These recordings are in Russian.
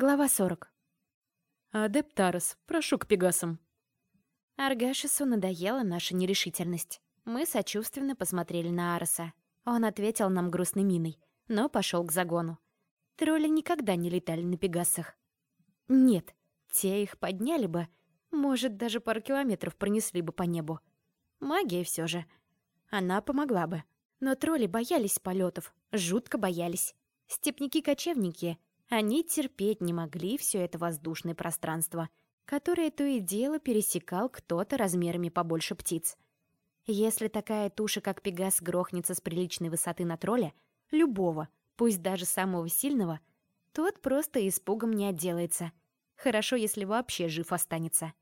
Глава 40. «Адепт Тарас, прошу к Пегасам». Аргашису надоела наша нерешительность. Мы сочувственно посмотрели на Ароса. Он ответил нам грустной миной, но пошел к загону. Тролли никогда не летали на Пегасах. Нет, те их подняли бы, может, даже пару километров пронесли бы по небу. Магия все же. Она помогла бы. Но тролли боялись полетов, жутко боялись. Степники-кочевники они терпеть не могли все это воздушное пространство, которое то и дело пересекал кто-то размерами побольше птиц. Если такая туша, как Пегас, грохнется с приличной высоты на тролля, любого, пусть даже самого сильного, тот просто испугом не отделается. Хорошо, если вообще жив останется.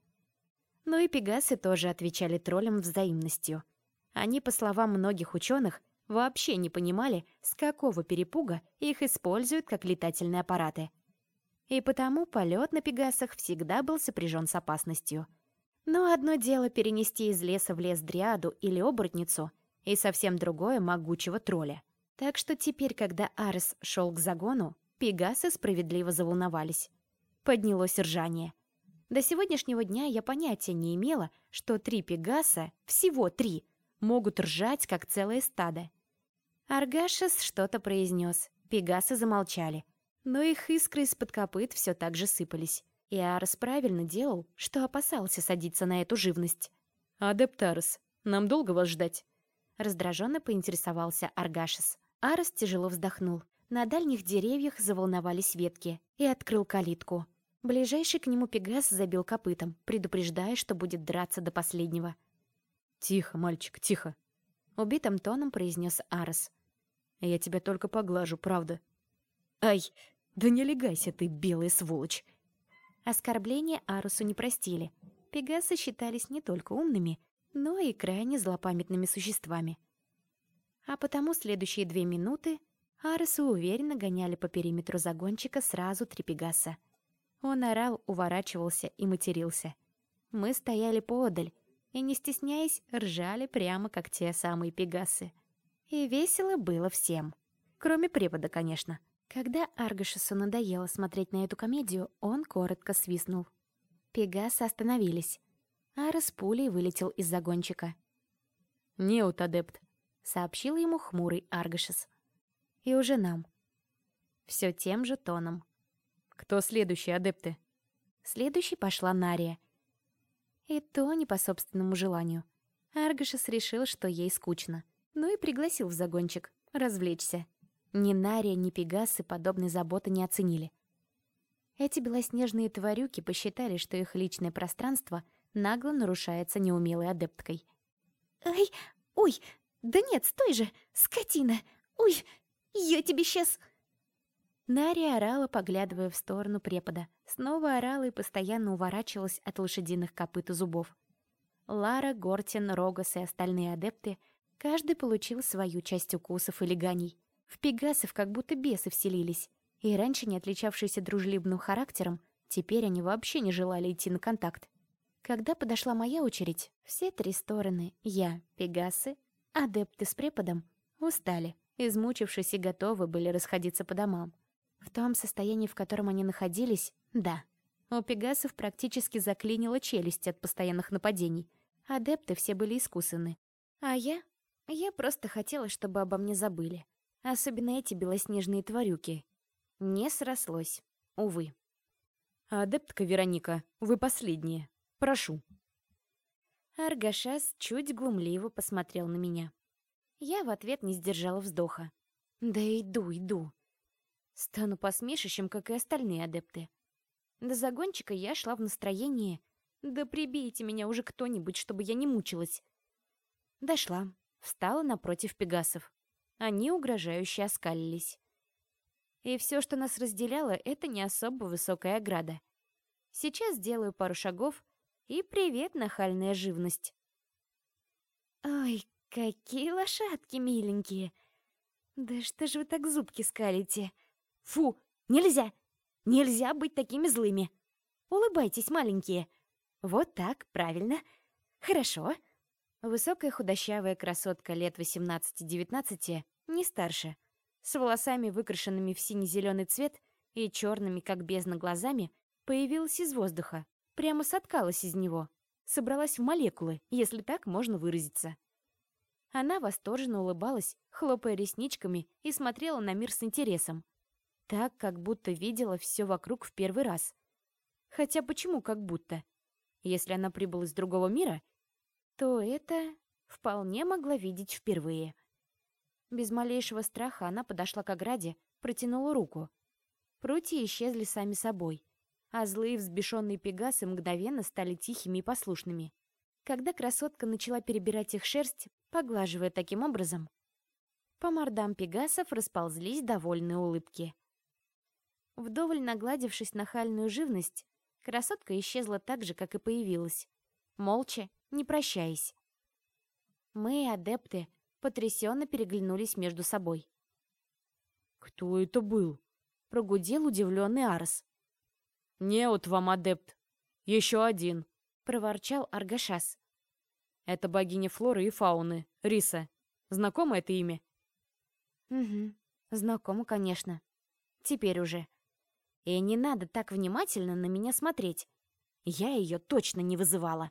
Но и Пегасы тоже отвечали троллям взаимностью. Они, по словам многих ученых, вообще не понимали, с какого перепуга их используют как летательные аппараты. И потому полет на Пегасах всегда был сопряжен с опасностью. Но одно дело перенести из леса в лес дриаду или оборотницу, и совсем другое — могучего тролля. Так что теперь, когда Арес шел к загону, Пегасы справедливо заволновались. Поднялось ржание. До сегодняшнего дня я понятия не имела, что три Пегаса, всего три, могут ржать, как целое стадо. Аргашес что-то произнес. Пегасы замолчали. Но их искры из-под копыт все так же сыпались. И Арс правильно делал, что опасался садиться на эту живность. «Адептарес, нам долго вас ждать?» Раздраженно поинтересовался Аргашес. Арс тяжело вздохнул. На дальних деревьях заволновались ветки и открыл калитку. Ближайший к нему Пегас забил копытом, предупреждая, что будет драться до последнего. «Тихо, мальчик, тихо!» Убитым тоном произнес Арс. Я тебя только поглажу, правда. Ай, да не легайся ты, белая сволочь. Оскорбления Арусу не простили. Пегасы считались не только умными, но и крайне злопамятными существами. А потому следующие две минуты Арусу уверенно гоняли по периметру загончика сразу три Пегаса. Он орал, уворачивался и матерился. Мы стояли поодаль и, не стесняясь, ржали прямо как те самые Пегасы — и весело было всем. Кроме препода, конечно. Когда Аргашесу надоело смотреть на эту комедию, он коротко свистнул. Пегасы остановились. Ара с пулей вылетел из загончика. «Неут, адепт», — сообщил ему хмурый Аргашес. «И уже нам». Все тем же тоном. «Кто следующий, адепты?» Следующей пошла Нария. И то не по собственному желанию. Аргашес решил, что ей скучно ну и пригласил в загончик развлечься. Ни Нария, ни Пегасы подобной заботы не оценили. Эти белоснежные тварюки посчитали, что их личное пространство нагло нарушается неумелой адепткой. «Ай, ой, да нет, стой же, скотина! Ой, я тебе сейчас...» Нария орала, поглядывая в сторону препода. Снова орала и постоянно уворачивалась от лошадиных копыт и зубов. Лара, Гортин, Рогас и остальные адепты — Каждый получил свою часть укусов и леганий. В пегасов как будто бесы вселились. И раньше не отличавшиеся дружелюбным характером, теперь они вообще не желали идти на контакт. Когда подошла моя очередь, все три стороны — я, пегасы, адепты с преподом — устали, измучившись и готовы были расходиться по домам. В том состоянии, в котором они находились, да. У пегасов практически заклинила челюсть от постоянных нападений. Адепты все были искусаны. А я я просто хотела, чтобы обо мне забыли. Особенно эти белоснежные тварюки. Не срослось. Увы. «Адептка Вероника, вы последняя. Прошу». Аргашас чуть глумливо посмотрел на меня. Я в ответ не сдержала вздоха. «Да иду, иду. Стану посмешищем, как и остальные адепты. До загончика я шла в настроении. Да прибейте меня уже кто-нибудь, чтобы я не мучилась. Дошла, встала напротив пегасов. Они угрожающе оскалились. И все, что нас разделяло, это не особо высокая ограда. Сейчас сделаю пару шагов, и привет, нахальная живность. Ой, какие лошадки миленькие! Да что ж вы так зубки скалите? Фу, нельзя! Нельзя быть такими злыми! Улыбайтесь, маленькие! Вот так, правильно. Хорошо. Высокая худощавая красотка лет 18-19, не старше, с волосами, выкрашенными в сине-зеленый цвет и черными, как бездна, глазами появилась из воздуха, прямо соткалась из него, собралась в молекулы, если так можно выразиться. Она восторженно улыбалась, хлопая ресничками, и смотрела на мир с интересом. Так, как будто видела все вокруг в первый раз. Хотя почему как будто? Если она прибыла из другого мира, то это вполне могла видеть впервые. Без малейшего страха она подошла к ограде, протянула руку. Прутья исчезли сами собой, а злые взбешенные пегасы мгновенно стали тихими и послушными. Когда красотка начала перебирать их шерсть, поглаживая таким образом, по мордам пегасов расползлись довольные улыбки. Вдоволь нагладившись нахальную живность, красотка исчезла так же, как и появилась, молча, не прощаясь. Мы, адепты, потрясенно переглянулись между собой. «Кто это был?» — прогудел удивленный Арс. «Неот вам, адепт! Еще один!» — проворчал Аргашас. «Это богиня флоры и фауны, Риса. Знакомо это имя?» «Угу, знакомо, конечно. Теперь уже. И не надо так внимательно на меня смотреть. Я ее точно не вызывала».